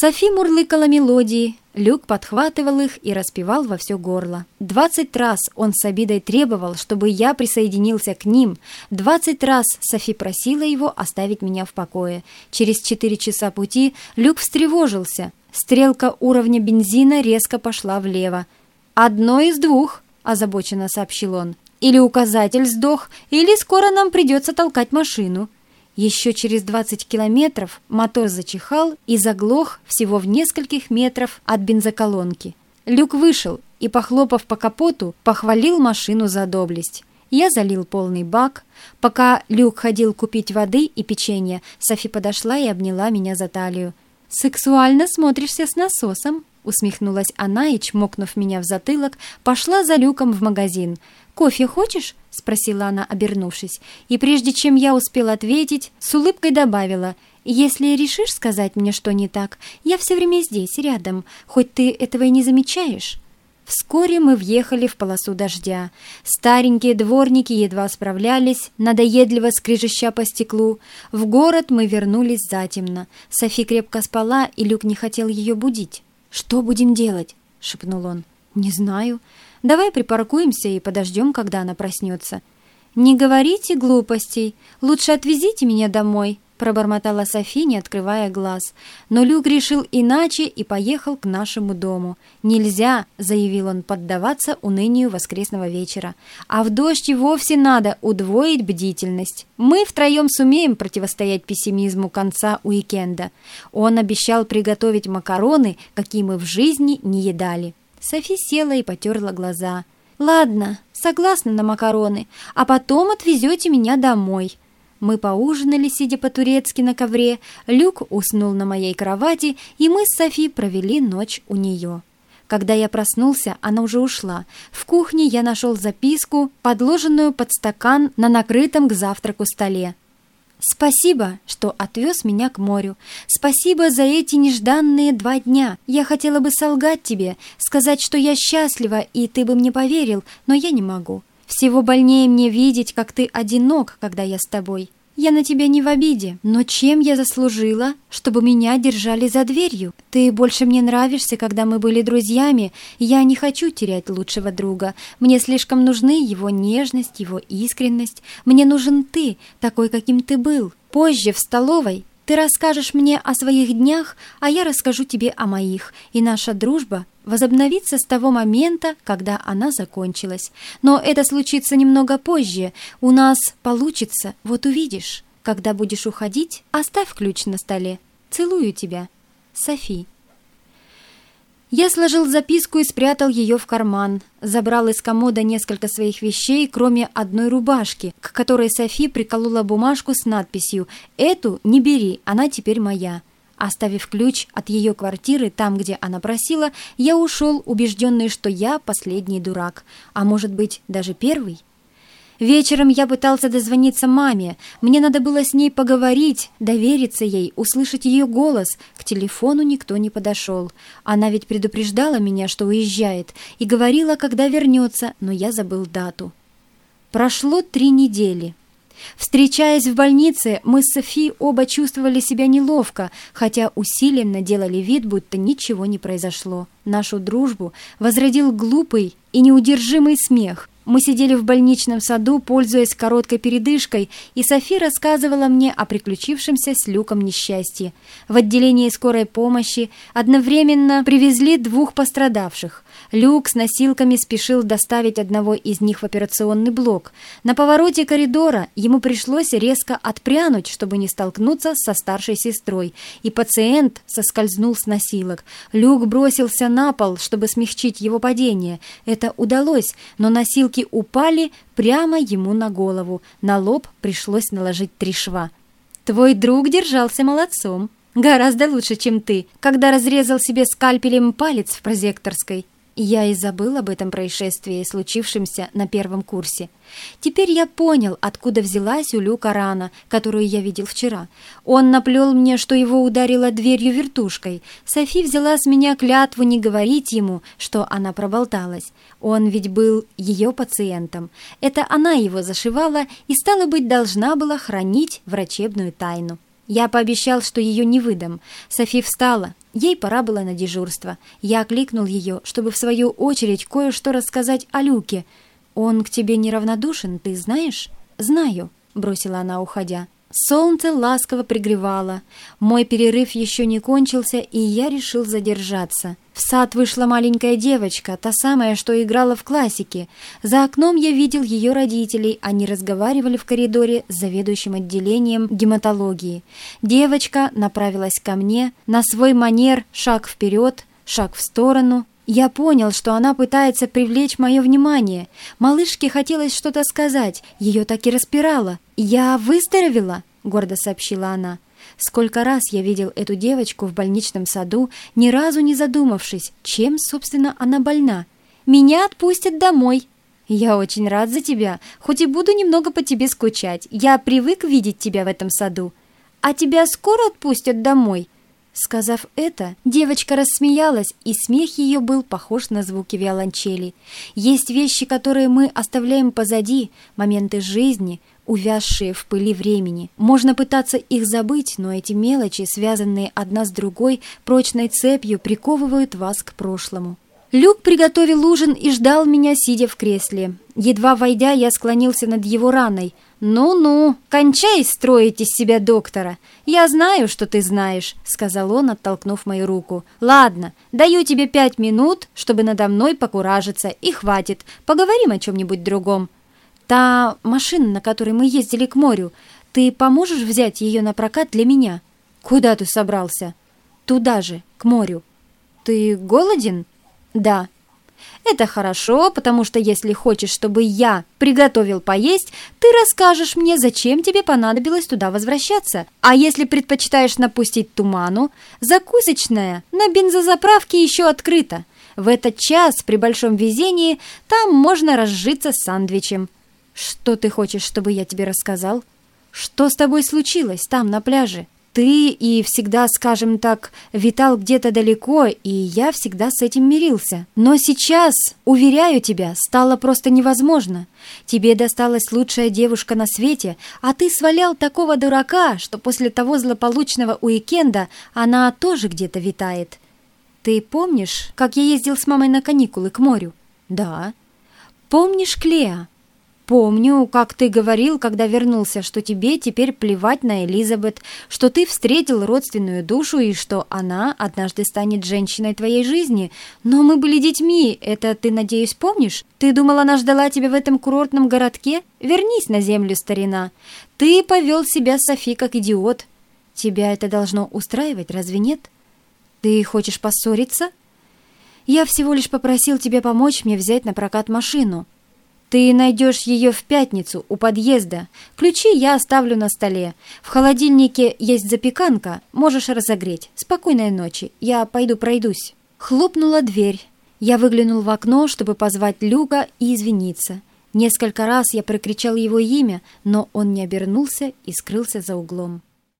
Софи мурлыкала мелодии, Люк подхватывал их и распевал во все горло. Двадцать раз он с обидой требовал, чтобы я присоединился к ним. Двадцать раз Софи просила его оставить меня в покое. Через четыре часа пути Люк встревожился. Стрелка уровня бензина резко пошла влево. «Одно из двух», – озабоченно сообщил он. «Или указатель сдох, или скоро нам придется толкать машину». Еще через 20 километров мотор зачихал и заглох всего в нескольких метров от бензоколонки. Люк вышел и, похлопав по капоту, похвалил машину за доблесть. Я залил полный бак. Пока Люк ходил купить воды и печенье, Софи подошла и обняла меня за талию. «Сексуально смотришься с насосом», — усмехнулась она и, чмокнув меня в затылок, пошла за Люком в магазин. «Кофе хочешь?» — спросила она, обернувшись. И прежде чем я успела ответить, с улыбкой добавила, «Если решишь сказать мне, что не так, я все время здесь, рядом, хоть ты этого и не замечаешь». Вскоре мы въехали в полосу дождя. Старенькие дворники едва справлялись, надоедливо скрижеща по стеклу. В город мы вернулись затемно. Софи крепко спала, и Люк не хотел ее будить. «Что будем делать?» — шепнул он. «Не знаю. Давай припаркуемся и подождем, когда она проснется». «Не говорите глупостей. Лучше отвезите меня домой», — пробормотала Софи, не открывая глаз. Но Люк решил иначе и поехал к нашему дому. «Нельзя», — заявил он, — «поддаваться унынию воскресного вечера. А в дождь вовсе надо удвоить бдительность. Мы втроем сумеем противостоять пессимизму конца уикенда». Он обещал приготовить макароны, какие мы в жизни не едали. Софи села и потерла глаза. «Ладно, согласна на макароны, а потом отвезете меня домой». Мы поужинали, сидя по-турецки на ковре, Люк уснул на моей кровати, и мы с Софи провели ночь у нее. Когда я проснулся, она уже ушла. В кухне я нашел записку, подложенную под стакан на накрытом к завтраку столе. Спасибо, что отвез меня к морю. Спасибо за эти нежданные два дня. Я хотела бы солгать тебе, сказать, что я счастлива, и ты бы мне поверил, но я не могу. Всего больнее мне видеть, как ты одинок, когда я с тобой. Я на тебя не в обиде, но чем я заслужила, чтобы меня держали за дверью? Ты больше мне нравишься, когда мы были друзьями. Я не хочу терять лучшего друга. Мне слишком нужны его нежность, его искренность. Мне нужен ты, такой, каким ты был. Позже в столовой ты расскажешь мне о своих днях, а я расскажу тебе о моих, и наша дружба возобновится с того момента, когда она закончилась. Но это случится немного позже. У нас получится, вот увидишь. Когда будешь уходить, оставь ключ на столе. Целую тебя. Софи. Я сложил записку и спрятал ее в карман. Забрал из комода несколько своих вещей, кроме одной рубашки, к которой Софи приколола бумажку с надписью «Эту не бери, она теперь моя». Оставив ключ от ее квартиры там, где она просила, я ушел, убежденный, что я последний дурак, а может быть, даже первый. Вечером я пытался дозвониться маме. Мне надо было с ней поговорить, довериться ей, услышать ее голос. К телефону никто не подошел. Она ведь предупреждала меня, что уезжает, и говорила, когда вернется, но я забыл дату. Прошло три недели. Встречаясь в больнице, мы с Софи оба чувствовали себя неловко, хотя усиленно делали вид, будто ничего не произошло. Нашу дружбу возродил глупый и неудержимый смех – мы сидели в больничном саду, пользуясь короткой передышкой, и Софи рассказывала мне о приключившемся с Люком несчастье. В отделении скорой помощи одновременно привезли двух пострадавших. Люк с носилками спешил доставить одного из них в операционный блок. На повороте коридора ему пришлось резко отпрянуть, чтобы не столкнуться со старшей сестрой, и пациент соскользнул с носилок. Люк бросился на пол, чтобы смягчить его падение. Это удалось, но носилки упали прямо ему на голову. На лоб пришлось наложить три шва. «Твой друг держался молодцом», Гораздо лучше, чем ты, когда разрезал себе скальпелем палец в прозекторской. Я и забыл об этом происшествии, случившемся на первом курсе. Теперь я понял, откуда взялась у Люка рана, которую я видел вчера. Он наплел мне, что его ударило дверью вертушкой. Софи взяла с меня клятву не говорить ему, что она проболталась. Он ведь был ее пациентом. Это она его зашивала и, стало быть, должна была хранить врачебную тайну. Я пообещал, что ее не выдам. Софи встала. Ей пора было на дежурство. Я окликнул ее, чтобы в свою очередь кое-что рассказать о Люке. «Он к тебе неравнодушен, ты знаешь?» «Знаю», — бросила она, уходя. Солнце ласково пригревало. Мой перерыв еще не кончился, и я решил задержаться. В сад вышла маленькая девочка, та самая, что играла в классике. За окном я видел ее родителей, они разговаривали в коридоре с заведующим отделением гематологии. Девочка направилась ко мне, на свой манер шаг вперед, шаг в сторону. Я понял, что она пытается привлечь мое внимание. Малышке хотелось что-то сказать, ее так и распирало. «Я выздоровела», — гордо сообщила она. Сколько раз я видел эту девочку в больничном саду, ни разу не задумавшись, чем, собственно, она больна. «Меня отпустят домой». «Я очень рад за тебя, хоть и буду немного по тебе скучать. Я привык видеть тебя в этом саду. А тебя скоро отпустят домой?» Сказав это, девочка рассмеялась, и смех ее был похож на звуки виолончели. Есть вещи, которые мы оставляем позади, моменты жизни, увязшие в пыли времени. Можно пытаться их забыть, но эти мелочи, связанные одна с другой, прочной цепью приковывают вас к прошлому. Люк приготовил ужин и ждал меня, сидя в кресле. Едва войдя, я склонился над его раной. «Ну-ну, кончай строить из себя доктора. Я знаю, что ты знаешь», — сказал он, оттолкнув мою руку. «Ладно, даю тебе пять минут, чтобы надо мной покуражиться, и хватит. Поговорим о чем-нибудь другом». «Та машина, на которой мы ездили к морю, ты поможешь взять ее на прокат для меня?» «Куда ты собрался?» «Туда же, к морю». «Ты голоден?» «Да». «Это хорошо, потому что если хочешь, чтобы я приготовил поесть, ты расскажешь мне, зачем тебе понадобилось туда возвращаться. А если предпочитаешь напустить туману, закусочная на бензозаправке еще открыта. В этот час, при большом везении, там можно разжиться сандвичем. Что ты хочешь, чтобы я тебе рассказал? Что с тобой случилось там, на пляже?» Ты и всегда, скажем так, витал где-то далеко, и я всегда с этим мирился. Но сейчас, уверяю тебя, стало просто невозможно. Тебе досталась лучшая девушка на свете, а ты свалял такого дурака, что после того злополучного уикенда она тоже где-то витает. Ты помнишь, как я ездил с мамой на каникулы к морю? Да. Помнишь Клеа? Помню, как ты говорил, когда вернулся, что тебе теперь плевать на Элизабет, что ты встретил родственную душу и что она однажды станет женщиной твоей жизни. Но мы были детьми, это ты, надеюсь, помнишь? Ты думал, она ждала тебя в этом курортном городке? Вернись на землю, старина. Ты повел себя, Софи, как идиот. Тебя это должно устраивать, разве нет? Ты хочешь поссориться? Я всего лишь попросил тебя помочь мне взять на прокат машину. Ты найдешь ее в пятницу у подъезда. Ключи я оставлю на столе. В холодильнике есть запеканка, можешь разогреть. Спокойной ночи, я пойду пройдусь». Хлопнула дверь. Я выглянул в окно, чтобы позвать Люка и извиниться. Несколько раз я прокричал его имя, но он не обернулся и скрылся за углом.